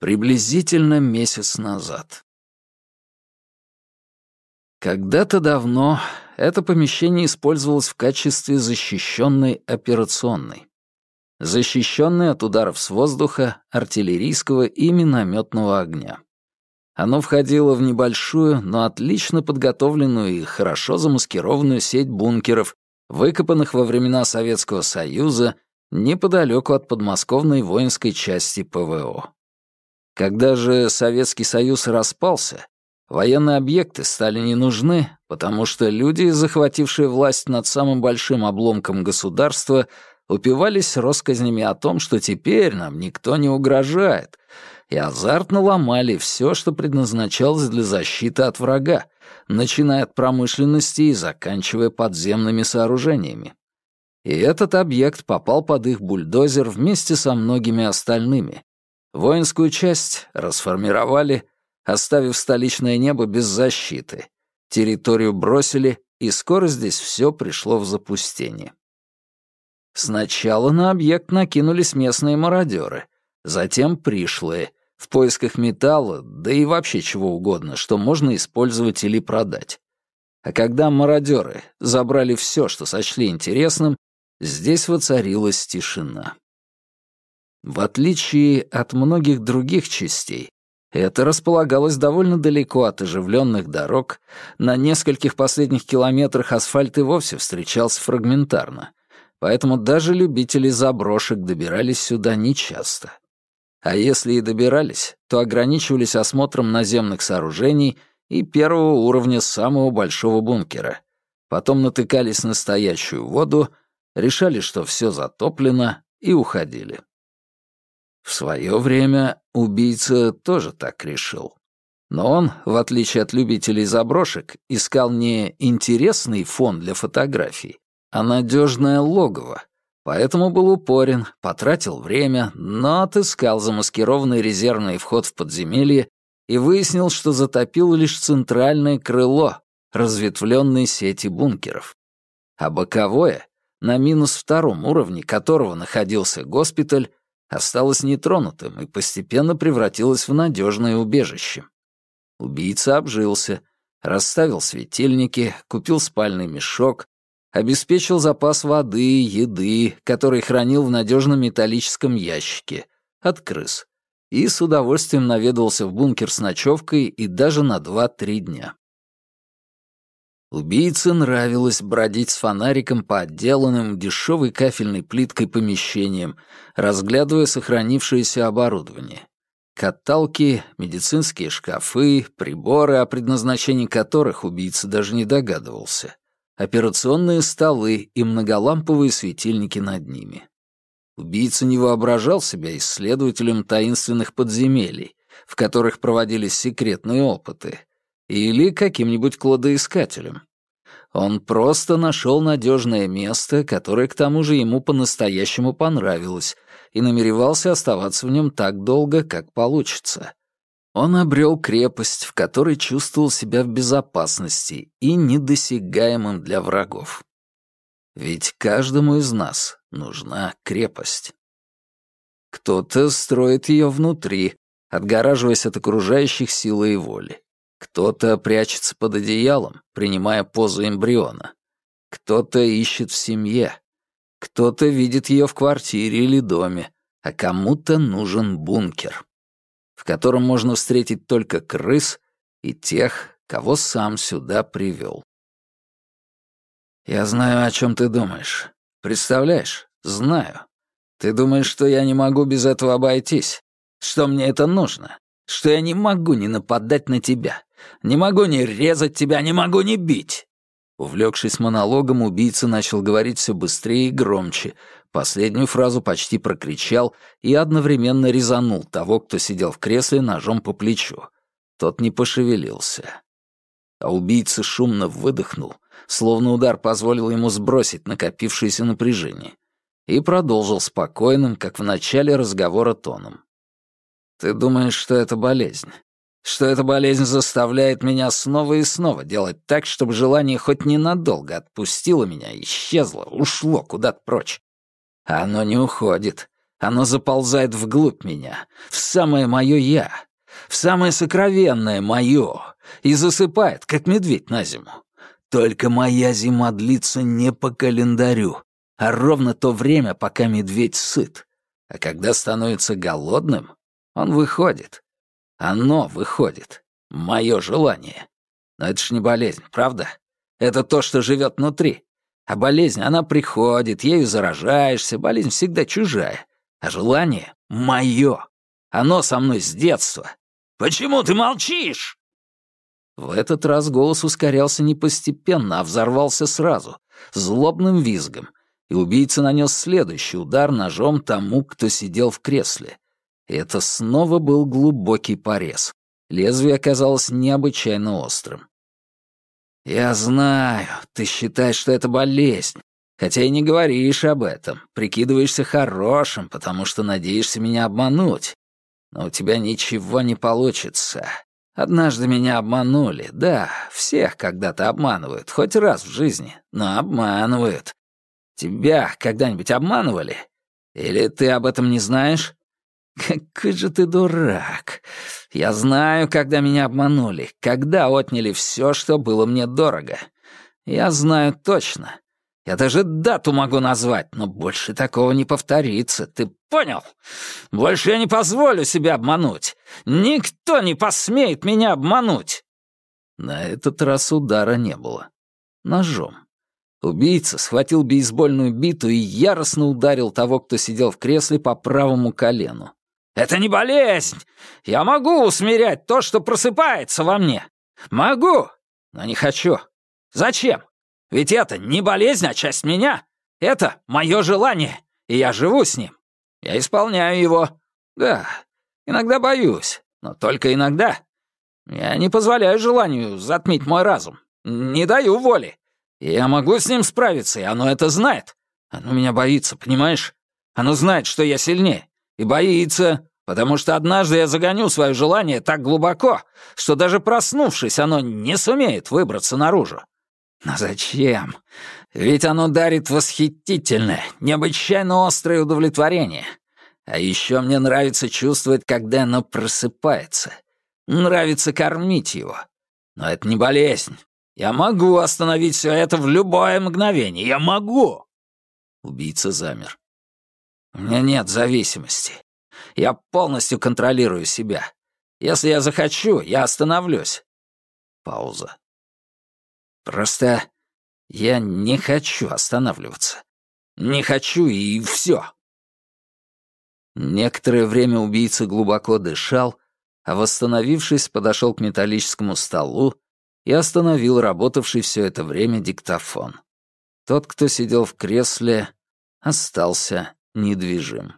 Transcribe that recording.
Приблизительно месяц назад. Когда-то давно это помещение использовалось в качестве защищенной операционной. Защищенной от ударов с воздуха, артиллерийского и минометного огня. Оно входило в небольшую, но отлично подготовленную и хорошо замаскированную сеть бункеров, выкопанных во времена Советского Союза неподалеку от подмосковной воинской части ПВО. Когда же Советский Союз распался, военные объекты стали не нужны, потому что люди, захватившие власть над самым большим обломком государства, упивались россказнями о том, что теперь нам никто не угрожает, и азартно ломали все, что предназначалось для защиты от врага, начиная от промышленности и заканчивая подземными сооружениями. И этот объект попал под их бульдозер вместе со многими остальными, Воинскую часть расформировали, оставив столичное небо без защиты. Территорию бросили, и скоро здесь все пришло в запустение. Сначала на объект накинулись местные мародеры, затем пришлые, в поисках металла, да и вообще чего угодно, что можно использовать или продать. А когда мародеры забрали все, что сочли интересным, здесь воцарилась тишина. В отличие от многих других частей, это располагалось довольно далеко от оживленных дорог, на нескольких последних километрах асфальт и вовсе встречался фрагментарно, поэтому даже любители заброшек добирались сюда нечасто. А если и добирались, то ограничивались осмотром наземных сооружений и первого уровня самого большого бункера. Потом натыкались на стоящую воду, решали, что все затоплено, и уходили. В свое время убийца тоже так решил. Но он, в отличие от любителей заброшек, искал не интересный фон для фотографий, а надежное логово. Поэтому был упорен, потратил время, но отыскал замаскированный резервный вход в подземелье и выяснил, что затопил лишь центральное крыло разветвленной сети бункеров. А боковое, на минус втором уровне которого находился госпиталь, осталось нетронутым и постепенно превратилось в надежное убежище. Убийца обжился, расставил светильники, купил спальный мешок, обеспечил запас воды, еды, который хранил в надежном металлическом ящике, от крыс, и с удовольствием наведался в бункер с ночевкой и даже на 2-3 дня. Убийце нравилось бродить с фонариком по отделанным дешевой кафельной плиткой помещениям, разглядывая сохранившееся оборудование. Каталки, медицинские шкафы, приборы, о предназначении которых убийца даже не догадывался, операционные столы и многоламповые светильники над ними. Убийца не воображал себя исследователем таинственных подземелий, в которых проводились секретные опыты, или каким-нибудь кладоискателем. Он просто нашел надежное место, которое к тому же ему по-настоящему понравилось, и намеревался оставаться в нем так долго, как получится. Он обрел крепость, в которой чувствовал себя в безопасности и недосягаемым для врагов. Ведь каждому из нас нужна крепость. Кто-то строит ее внутри, отгораживаясь от окружающих силой и воли. Кто-то прячется под одеялом, принимая позу эмбриона. Кто-то ищет в семье. Кто-то видит ее в квартире или доме, а кому-то нужен бункер, в котором можно встретить только крыс и тех, кого сам сюда привел. Я знаю, о чем ты думаешь. Представляешь? Знаю. Ты думаешь, что я не могу без этого обойтись? Что мне это нужно? Что я не могу не нападать на тебя? Не могу не резать тебя, не могу не бить!» Увлекшись монологом, убийца начал говорить все быстрее и громче. Последнюю фразу почти прокричал и одновременно резанул того, кто сидел в кресле ножом по плечу. Тот не пошевелился. А убийца шумно выдохнул, словно удар позволил ему сбросить накопившееся напряжение, и продолжил спокойным, как в начале разговора тоном. «Ты думаешь, что это болезнь? что эта болезнь заставляет меня снова и снова делать так, чтобы желание хоть ненадолго отпустило меня, исчезло, ушло куда-то прочь. Оно не уходит. Оно заползает вглубь меня, в самое мое «я», в самое сокровенное мое, и засыпает, как медведь на зиму. Только моя зима длится не по календарю, а ровно то время, пока медведь сыт. А когда становится голодным, он выходит. Оно выходит. Мое желание. Но это ж не болезнь, правда? Это то, что живет внутри. А болезнь, она приходит, ею заражаешься, болезнь всегда чужая. А желание — мое. Оно со мной с детства. Почему ты молчишь?» В этот раз голос ускорялся не постепенно, а взорвался сразу, злобным визгом, и убийца нанес следующий удар ножом тому, кто сидел в кресле. Это снова был глубокий порез. Лезвие оказалось необычайно острым. «Я знаю, ты считаешь, что это болезнь, хотя и не говоришь об этом, прикидываешься хорошим, потому что надеешься меня обмануть. Но у тебя ничего не получится. Однажды меня обманули, да, всех когда-то обманывают, хоть раз в жизни, но обманывают. Тебя когда-нибудь обманывали? Или ты об этом не знаешь? Какой же ты дурак. Я знаю, когда меня обманули, когда отняли все, что было мне дорого. Я знаю точно. Я даже дату могу назвать, но больше такого не повторится. Ты понял? Больше я не позволю себя обмануть. Никто не посмеет меня обмануть. На этот раз удара не было. Ножом. Убийца схватил бейсбольную биту и яростно ударил того, кто сидел в кресле по правому колену. «Это не болезнь! Я могу усмирять то, что просыпается во мне! Могу, но не хочу. Зачем? Ведь это не болезнь, а часть меня. Это мое желание, и я живу с ним. Я исполняю его. Да, иногда боюсь, но только иногда. Я не позволяю желанию затмить мой разум. Не даю воли. Я могу с ним справиться, и оно это знает. Оно меня боится, понимаешь? Оно знает, что я сильнее. И боится, потому что однажды я загоню свое желание так глубоко, что даже проснувшись, оно не сумеет выбраться наружу. Но зачем? Ведь оно дарит восхитительное, необычайно острое удовлетворение. А еще мне нравится чувствовать, когда оно просыпается. Нравится кормить его. Но это не болезнь. Я могу остановить все это в любое мгновение. Я могу!» Убийца замер. «У меня нет зависимости. Я полностью контролирую себя. Если я захочу, я остановлюсь». Пауза. Просто я не хочу останавливаться. Не хочу, и все. Некоторое время убийца глубоко дышал, а восстановившись, подошел к металлическому столу и остановил работавший все это время диктофон. Тот, кто сидел в кресле, остался недвижим.